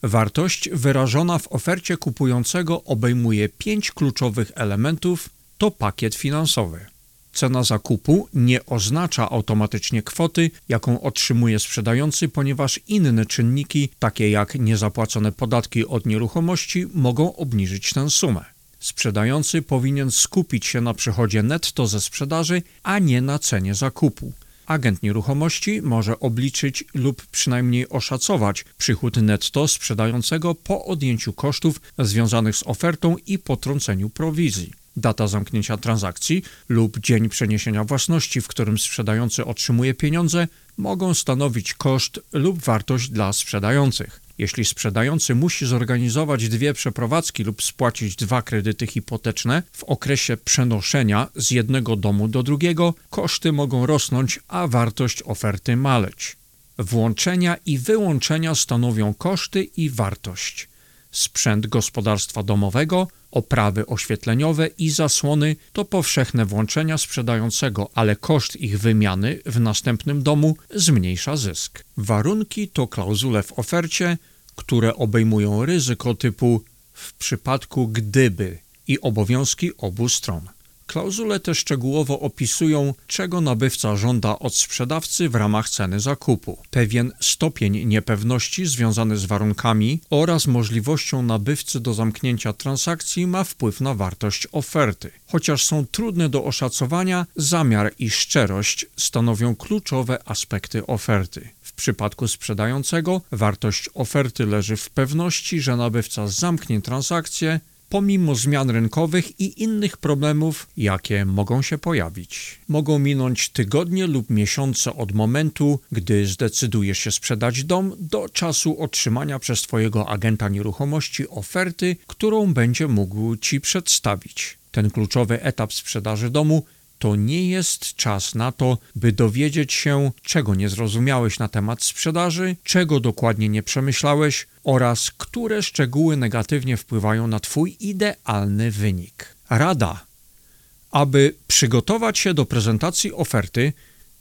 S3: Wartość wyrażona w ofercie kupującego obejmuje pięć kluczowych elementów, to pakiet finansowy. Cena zakupu nie oznacza automatycznie kwoty, jaką otrzymuje sprzedający, ponieważ inne czynniki, takie jak niezapłacone podatki od nieruchomości, mogą obniżyć tę sumę. Sprzedający powinien skupić się na przychodzie netto ze sprzedaży, a nie na cenie zakupu. Agent nieruchomości może obliczyć lub przynajmniej oszacować przychód netto sprzedającego po odjęciu kosztów związanych z ofertą i potrąceniu prowizji. Data zamknięcia transakcji lub dzień przeniesienia własności, w którym sprzedający otrzymuje pieniądze, mogą stanowić koszt lub wartość dla sprzedających. Jeśli sprzedający musi zorganizować dwie przeprowadzki lub spłacić dwa kredyty hipoteczne w okresie przenoszenia z jednego domu do drugiego, koszty mogą rosnąć, a wartość oferty maleć. Włączenia i wyłączenia stanowią koszty i wartość. Sprzęt gospodarstwa domowego, oprawy oświetleniowe i zasłony to powszechne włączenia sprzedającego, ale koszt ich wymiany w następnym domu zmniejsza zysk. Warunki to klauzule w ofercie, które obejmują ryzyko typu w przypadku gdyby i obowiązki obu stron. Klauzule te szczegółowo opisują, czego nabywca żąda od sprzedawcy w ramach ceny zakupu. Pewien stopień niepewności związany z warunkami oraz możliwością nabywcy do zamknięcia transakcji ma wpływ na wartość oferty. Chociaż są trudne do oszacowania, zamiar i szczerość stanowią kluczowe aspekty oferty. W przypadku sprzedającego wartość oferty leży w pewności, że nabywca zamknie transakcję pomimo zmian rynkowych i innych problemów, jakie mogą się pojawić. Mogą minąć tygodnie lub miesiące od momentu, gdy zdecydujesz się sprzedać dom, do czasu otrzymania przez Twojego agenta nieruchomości oferty, którą będzie mógł Ci przedstawić. Ten kluczowy etap sprzedaży domu to nie jest czas na to, by dowiedzieć się, czego nie zrozumiałeś na temat sprzedaży, czego dokładnie nie przemyślałeś oraz które szczegóły negatywnie wpływają na Twój idealny wynik. Rada. Aby przygotować się do prezentacji oferty,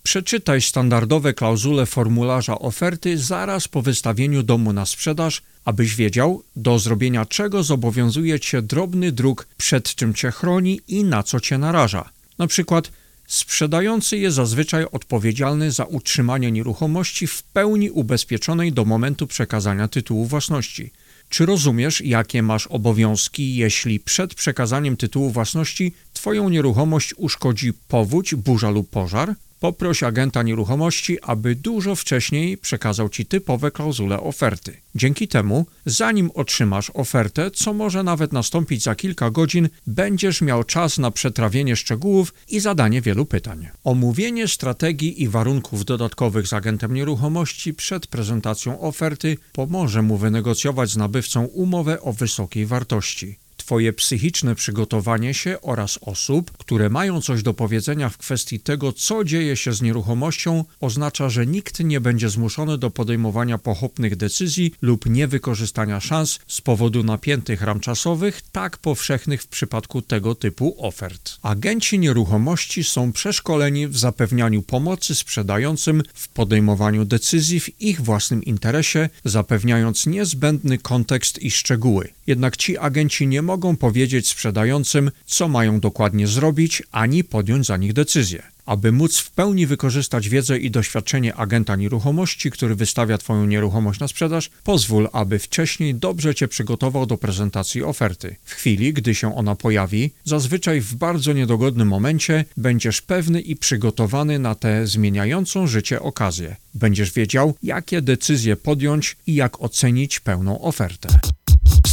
S3: przeczytaj standardowe klauzule formularza oferty zaraz po wystawieniu domu na sprzedaż, abyś wiedział, do zrobienia czego zobowiązuje Cię drobny druk, przed czym Cię chroni i na co Cię naraża. Na przykład sprzedający jest zazwyczaj odpowiedzialny za utrzymanie nieruchomości w pełni ubezpieczonej do momentu przekazania tytułu własności. Czy rozumiesz, jakie masz obowiązki, jeśli przed przekazaniem tytułu własności Twoją nieruchomość uszkodzi powódź, burza lub pożar? Poproś agenta nieruchomości, aby dużo wcześniej przekazał Ci typowe klauzule oferty. Dzięki temu, zanim otrzymasz ofertę, co może nawet nastąpić za kilka godzin, będziesz miał czas na przetrawienie szczegółów i zadanie wielu pytań. Omówienie strategii i warunków dodatkowych z agentem nieruchomości przed prezentacją oferty pomoże mu wynegocjować z nabywcą umowę o wysokiej wartości. Twoje psychiczne przygotowanie się oraz osób, które mają coś do powiedzenia w kwestii tego, co dzieje się z nieruchomością, oznacza, że nikt nie będzie zmuszony do podejmowania pochopnych decyzji lub niewykorzystania szans z powodu napiętych ram czasowych, tak powszechnych w przypadku tego typu ofert. Agenci nieruchomości są przeszkoleni w zapewnianiu pomocy sprzedającym w podejmowaniu decyzji w ich własnym interesie, zapewniając niezbędny kontekst i szczegóły. Jednak ci agenci nie mogą powiedzieć sprzedającym, co mają dokładnie zrobić, ani podjąć za nich decyzję. Aby móc w pełni wykorzystać wiedzę i doświadczenie agenta nieruchomości, który wystawia Twoją nieruchomość na sprzedaż, pozwól, aby wcześniej dobrze Cię przygotował do prezentacji oferty. W chwili, gdy się ona pojawi, zazwyczaj w bardzo niedogodnym momencie, będziesz pewny i przygotowany na tę zmieniającą życie okazję. Będziesz wiedział, jakie decyzje podjąć i jak ocenić pełną ofertę.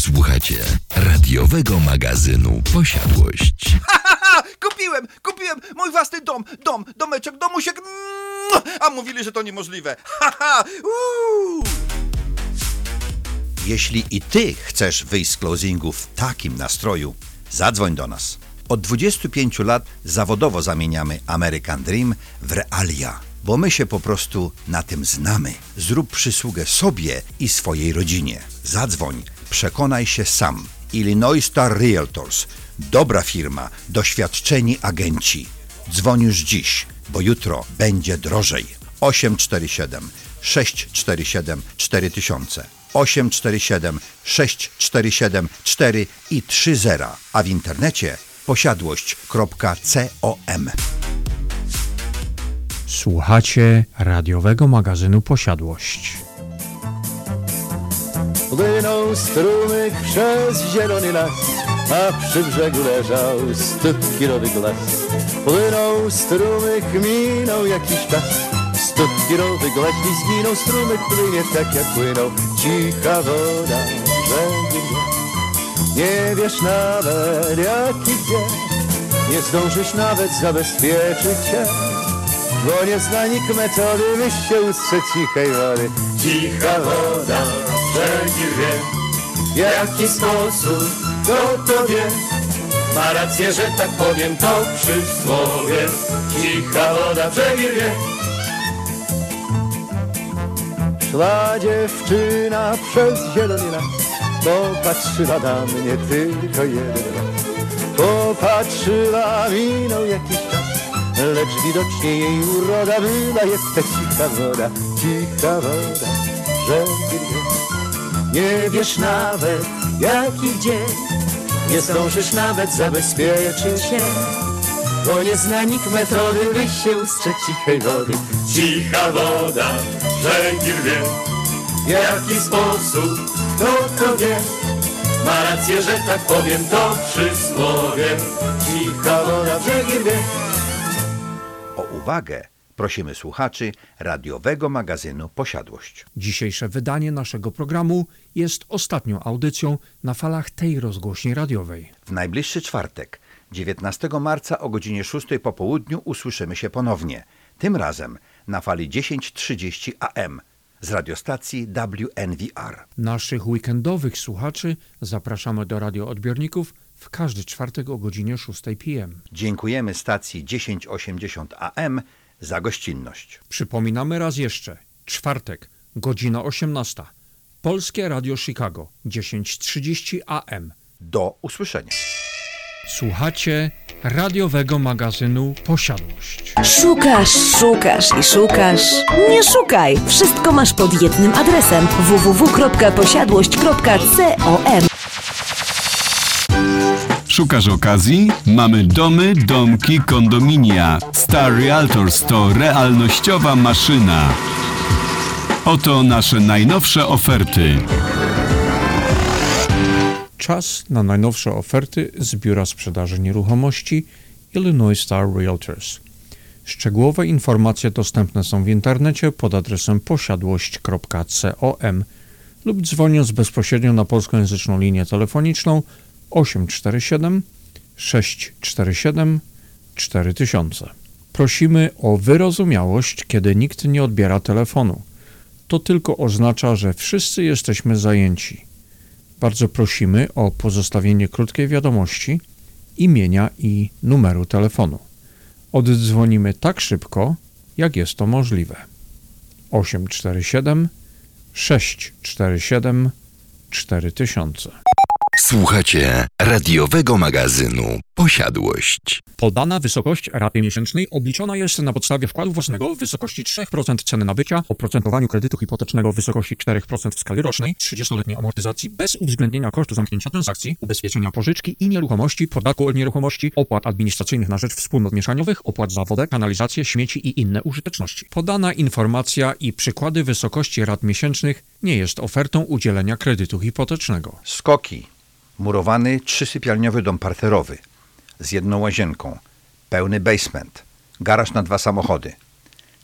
S4: Słuchacie radiowego magazynu Posiadłość. [laughs]
S2: kupiłem, kupiłem mój własny dom, dom, domeczek, domusiek. A mówili, że to niemożliwe. Ha, ha, uuu. Jeśli i ty chcesz wyjść z closingu w takim nastroju, zadzwoń do nas. Od 25 lat zawodowo zamieniamy American Dream w realia, bo my się po prostu na tym znamy. Zrób przysługę sobie i swojej rodzinie. Zadzwoń, przekonaj się sam. Illinois Star Realtors. Dobra firma, doświadczeni agenci. Dzwoń już dziś, bo jutro będzie drożej. 847 647 4000 847 647 4 i 30, a w internecie posiadłość.com.
S3: Słuchacie radiowego magazynu Posiadłość.
S20: Płynął strumyk przez zielony las, a przy brzegu leżał studkirowy glas. Płynął strumyk, minął jakiś czas, studkirowy glas i zginął. Strumyk płynie tak jak płynął, cicha woda brzegi. Nie wiesz nawet jaki dzień, nie zdążysz nawet zabezpieczyć się. Bo nie zna metody, myśl się ustrze cichej wody. Cicha woda brzegi wie, w jaki sposób to to wie. Ma rację, że tak powiem, to przysłowie. Cicha woda brzegi wie. Szła dziewczyna przez zielony las, popatrzyła na mnie tylko jeden raz. Popatrzyła, minął jakiś czas, lecz widocznie jej uroda była jest ta cicha woda, cicha woda, brzegi wie. Nie wiesz nawet jaki dzień, nie zdążysz nawet zabezpieczyć się, bo nie zna nikt metody, by się ustrzec cichej wody.
S13: Cicha woda, żegiel wie, w jaki sposób, kto to wie. Ma rację, że tak powiem, to przysłowie. Cicha woda, żegiel wie.
S2: O uwagę prosimy słuchaczy radiowego magazynu Posiadłość.
S3: Dzisiejsze wydanie naszego programu jest ostatnią audycją na falach tej rozgłośni radiowej.
S2: W najbliższy czwartek, 19 marca o godzinie 6 po południu usłyszymy się ponownie. Tym razem na fali 10.30 AM z radiostacji WNVR.
S3: Naszych weekendowych słuchaczy zapraszamy do radioodbiorników w każdy czwartek o godzinie 6 p.m.
S2: Dziękujemy stacji 1080 AM za gościnność.
S3: Przypominamy raz jeszcze. Czwartek, godzina 18. Polskie Radio Chicago, 10.30 AM.
S2: Do usłyszenia.
S3: Słuchacie radiowego magazynu Posiadłość.
S21: Szukasz, szukasz i szukasz. Nie szukaj. Wszystko masz pod jednym adresem www.posiadłość.com.
S12: Szukasz okazji? Mamy domy, domki, kondominia. Star Realtors to realnościowa maszyna. Oto nasze najnowsze oferty.
S3: Czas na najnowsze oferty z Biura Sprzedaży Nieruchomości Illinois Star Realtors. Szczegółowe informacje dostępne są w internecie pod adresem posiadłość.com lub dzwoniąc bezpośrednio na polskojęzyczną linię telefoniczną 847 647 4000. Prosimy o wyrozumiałość, kiedy nikt nie odbiera telefonu. To tylko oznacza, że wszyscy jesteśmy zajęci. Bardzo prosimy o pozostawienie krótkiej wiadomości, imienia i numeru telefonu. Oddzwonimy tak szybko, jak jest to możliwe. 847 647 4000.
S4: Słuchacie radiowego magazynu Posiadłość.
S3: Podana wysokość raty miesięcznej obliczona jest na podstawie wkładu własnego w wysokości 3% ceny nabycia, oprocentowaniu kredytu hipotecznego w wysokości 4% w skali rocznej, 30-letniej amortyzacji bez uwzględnienia kosztu zamknięcia transakcji, ubezpieczenia pożyczki i nieruchomości, podatku od nieruchomości, opłat administracyjnych na rzecz wspólnot mieszaniowych, opłat za wodę, kanalizację, śmieci i inne użyteczności. Podana informacja i przykłady wysokości rat miesięcznych nie jest ofertą udzielenia kredytu hipotecznego.
S2: Skoki. Murowany trzysypialniowy dom parterowy z jedną łazienką, pełny basement, garaż na dwa samochody.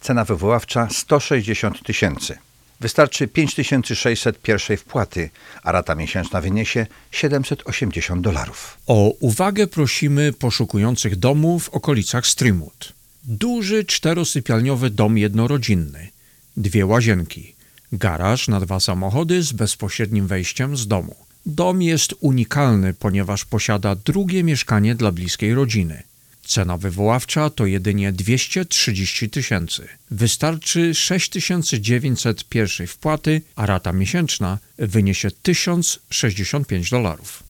S2: Cena wywoławcza 160 tysięcy. Wystarczy 5600 pierwszej wpłaty, a rata miesięczna wyniesie 780 dolarów.
S3: O uwagę prosimy poszukujących domu w okolicach Streamwood. Duży czterosypialniowy dom jednorodzinny, dwie łazienki, garaż na dwa samochody z bezpośrednim wejściem z domu. Dom jest unikalny, ponieważ posiada drugie mieszkanie dla bliskiej rodziny. Cena wywoławcza to jedynie 230 tysięcy. Wystarczy 6900 pierwszej wpłaty, a rata miesięczna wyniesie 1065 dolarów.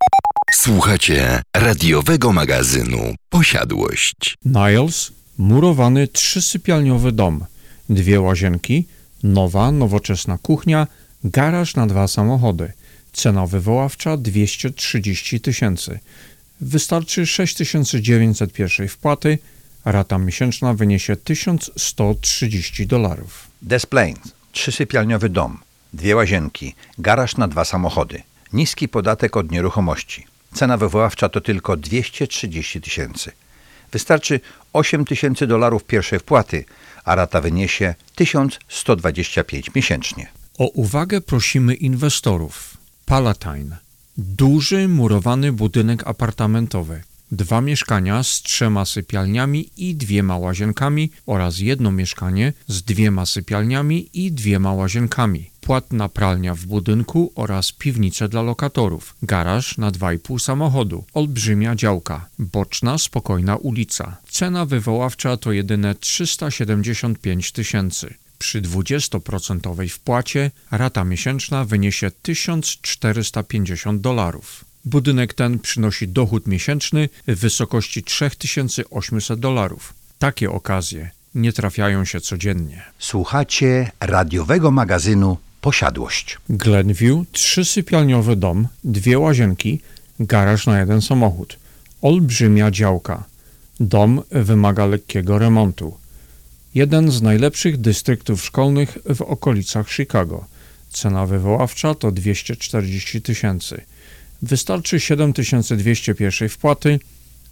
S4: Słuchacie radiowego magazynu Posiadłość.
S3: Niles, murowany trzysypialniowy dom, dwie łazienki, nowa, nowoczesna kuchnia, garaż na dwa samochody. Cena wywoławcza 230 tysięcy. Wystarczy 6900 pierwszej wpłaty, a rata miesięczna wyniesie 1130 dolarów.
S2: Des Plaines. Trzysypialniowy dom, dwie łazienki, garaż na dwa samochody. Niski podatek od nieruchomości. Cena wywoławcza to tylko 230 tysięcy. Wystarczy 8 tysięcy dolarów pierwszej wpłaty, a rata wyniesie 1125 miesięcznie.
S3: O uwagę prosimy inwestorów. Palatine. Duży murowany budynek apartamentowy. Dwa mieszkania z trzema sypialniami i dwiema łazienkami oraz jedno mieszkanie z dwiema sypialniami i dwiema łazienkami. Płatna pralnia w budynku oraz piwnice dla lokatorów. Garaż na 2,5 samochodu. Olbrzymia działka. Boczna, spokojna ulica. Cena wywoławcza to jedyne 375 tysięcy. Przy 20% wpłacie rata miesięczna wyniesie 1450 dolarów. Budynek ten przynosi dochód miesięczny w wysokości 3800 dolarów. Takie okazje nie trafiają się codziennie.
S2: Słuchacie radiowego magazynu Posiadłość.
S3: Glenview, trzysypialniowy dom, dwie łazienki, garaż na jeden samochód, olbrzymia działka, Dom wymaga lekkiego remontu. Jeden z najlepszych dystryktów szkolnych w okolicach Chicago. Cena wywoławcza to 240 tysięcy. Wystarczy 7201 wpłaty,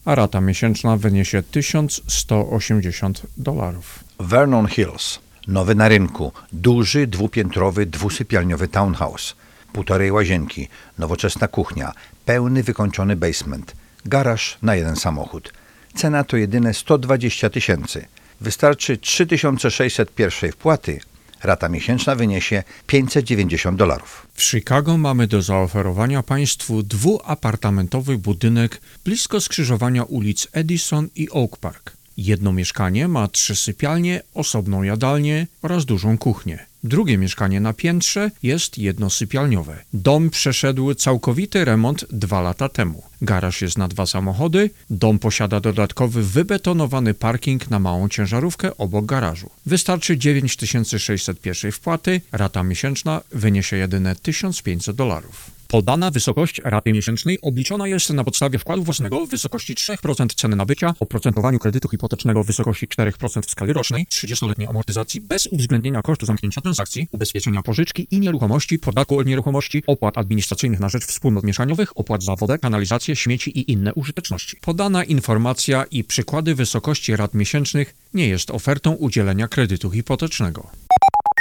S3: a rata miesięczna wyniesie 1180 dolarów.
S2: Vernon Hills. Nowy na rynku. Duży, dwupiętrowy, dwusypialniowy townhouse. Półtorej łazienki, nowoczesna kuchnia, pełny wykończony basement, garaż na jeden samochód. Cena to jedyne 120 tysięcy. Wystarczy 3601 wpłaty, rata miesięczna wyniesie 590 dolarów.
S3: W Chicago mamy do zaoferowania Państwu dwuapartamentowy budynek blisko skrzyżowania ulic Edison i Oak Park. Jedno mieszkanie ma trzy sypialnie, osobną jadalnię oraz dużą kuchnię. Drugie mieszkanie na piętrze jest jednosypialniowe. Dom przeszedł całkowity remont dwa lata temu. Garaż jest na dwa samochody. Dom posiada dodatkowy wybetonowany parking na małą ciężarówkę obok garażu. Wystarczy 9601 wpłaty, rata miesięczna wyniesie jedynie 1500 dolarów. Podana wysokość raty miesięcznej obliczona jest na podstawie wkładu własnego w wysokości 3% ceny nabycia, oprocentowaniu kredytu hipotecznego w wysokości 4% w skali rocznej, 30-letniej amortyzacji bez uwzględnienia kosztu zamknięcia transakcji, ubezpieczenia pożyczki i nieruchomości, podatku od nieruchomości, opłat administracyjnych na rzecz wspólnot mieszaniowych, opłat za wodę, kanalizację, śmieci i inne użyteczności. Podana informacja i przykłady wysokości rat miesięcznych nie jest ofertą udzielenia kredytu hipotecznego.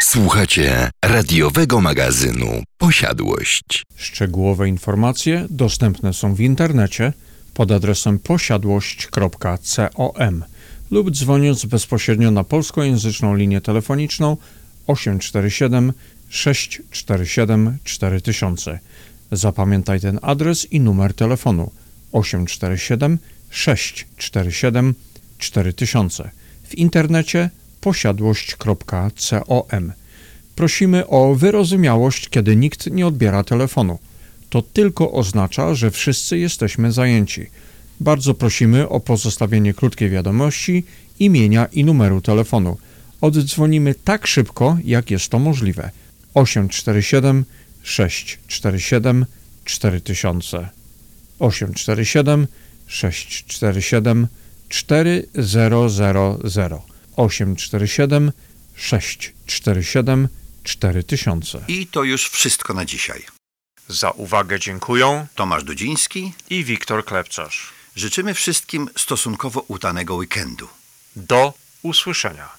S4: Słuchacie radiowego magazynu Posiadłość.
S3: Szczegółowe informacje dostępne są w internecie pod adresem posiadłość.com lub dzwoniąc bezpośrednio na polskojęzyczną linię telefoniczną 847 647 4000. Zapamiętaj ten adres i numer telefonu 847 647 4000. W internecie posiadłość.com. Prosimy o wyrozumiałość, kiedy nikt nie odbiera telefonu. To tylko oznacza, że wszyscy jesteśmy zajęci. Bardzo prosimy o pozostawienie krótkiej wiadomości, imienia i numeru telefonu. Oddzwonimy tak szybko, jak jest to możliwe. 847 647 4000 847 647 4000 847 647 4000.
S2: I to już wszystko na dzisiaj.
S3: Za uwagę dziękuję
S2: Tomasz Dudziński
S3: i Wiktor Klepcarz.
S2: życzymy wszystkim stosunkowo udanego weekendu.
S3: Do usłyszenia.